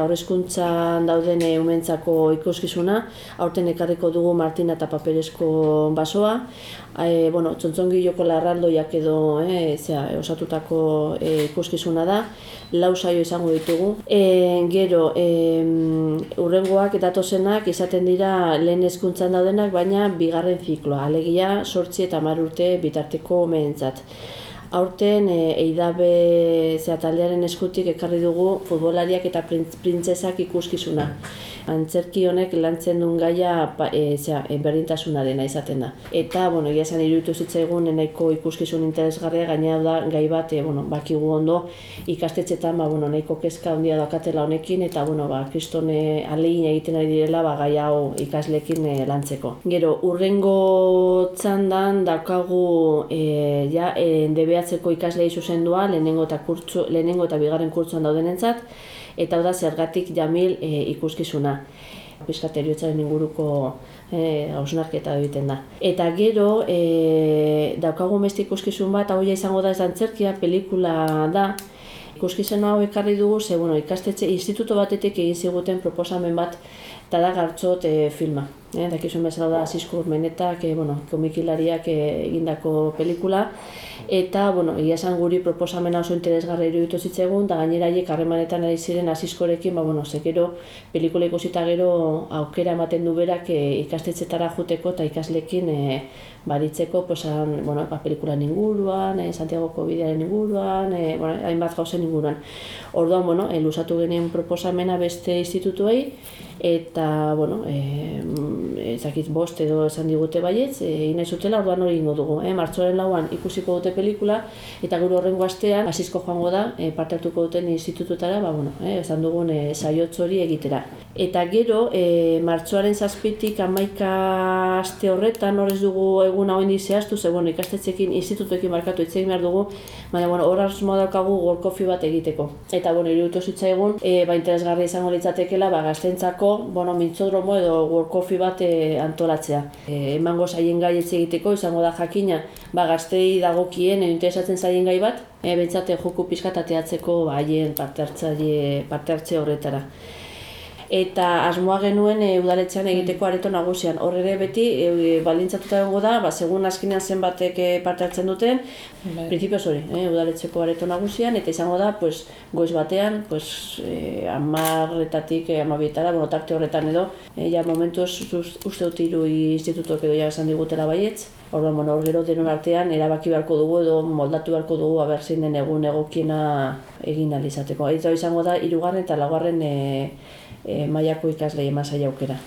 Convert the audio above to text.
Aurrezkuntzan dauden e, umentzako ikuskizuna, aurten ekarriko dugu Martina eta paperezko basoa, e, bueno, txontzongi joko larraldoiak edo e, zera, osatutako e, ikuskizuna da, lau saio izango ditugu. E, gero, e, urrengoak eta tosenak izaten dira lehen hezkuntzan daudenak, baina bigarren zikloa, alegia sortzi eta mar urte bitarteko umentzat. Aurten e, eidabe zea taldearen eskutik ekarri dugu futbolariak eta printzesak ikuskizuna. Antzerki honek lantzen duen gaia e, zera, e, berdintasunarena izaten da. Eta, bueno, egia esan iruditu zitzaigun nahiko ikuskizun interesgarria gainea da gai bat, e, bueno, bakigu ondo ikastetxetan, ba, bueno, nahiko kezka handia dakatela honekin, eta, bueno, ba, kristone alegin egiten ari direla, ba, gai hau ikaslekin e, lantzeko. Gero, urrengo txandan daukagu e, ja, e, DBH-ko ikaslei zuzendua, lehenengo eta, kurtzu, lehenengo eta bigarren kurtzuan daudenentzat, eta da zergatik jamil e, ikuskizuna piskateriotzaren inguruko e, hausnarketa egiten da. Eta gero, e, daukagu mesti ikuskizun bat, hau izango da ez dantzerkia, pelikula da, ikuskizun hau ekarri dugu, ze bueno, ikastetxe instituto batetik egin ziguten proposamen bat, eta da gartxot e, filma. E, dakizun bezala da Sisko Urmenetak, e, bueno, komikilariak e, egindako pelikula, eta bueno, ia esan guri proposamena oso interesgarri iruditu zitzaigun da gainera haiek harremanetan ari ziren Asiskorekin, ba bueno, ze gero pelikula ikusita gero aukera ematen du berak e, ikastetxetara joteko eta ikaslekin e, baritzeko, pues, an, bueno, ba, pelikulan inguruan, e, Santiagoko bidearen inguruan, e, bueno, hainbat gauzen inguruan. Orduan, bueno, e, lusatu genien proposamena beste institutuei, eta, bueno, e, ezakit bost edo esan digute baietz, egin nahi zutela, orduan hori ingo dugu. E, martxoaren lauan ikusiko dute pelikula, eta gero horrengo astean, hasizko joango da, e, parte hartuko duten institututara, ba, bueno, e, esan dugun e, saiotz hori egitera. Eta gero, e, martxoaren zazpitik amaika aste horretan, horrez dugu egun hau indi zehaztu, ze, bueno, ikastetzekin, institutuekin markatu itzegin behar dugu, baina, bueno, hor asmoa daukagu gorkofi bat egiteko. Eta, bueno, iruditu zitzaigun, e, ba, interesgarri izango litzatekela, ba, gaztentzako, bueno, mintzodromo edo gorkofi bat e, antolatzea. E, emango zaien gai egiteko, izango da jakina, ba, gaztei dagokien, interesatzen zaien gai bat, e, bentsate joku pizkatateatzeko, ba, haien parte parte hartze horretara eta asmoa genuen e, udaletxean egiteko areto nagusian. Hor ere beti e, baldintzatuta egongo da, ba, segun askinean zenbatek e, parte hartzen duten, bai. prinsipioz hori, e, udaletxeko areto nagusian, eta izango da, pues, goiz batean, pues, e, amarretatik e, amabietara, bueno, tarte horretan edo, e, ja momentuz uste dut iru institutuak edo ja esan digutela baietz, Orduan, bueno, gero denon artean erabaki beharko dugu edo moldatu beharko dugu aber den egun egokiena egin alizateko. Eta izango da, irugarren eta lagarren e, e, mailako ikaslei emasaia aukera.